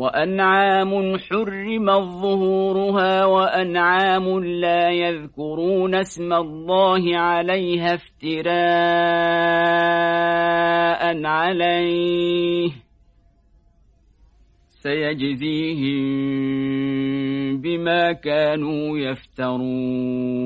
وأنعام حرم ظهورها وأنعام لا يذكرون اسم الله عليها افتراء عليه. سيجزيهم بما كانوا يفترون.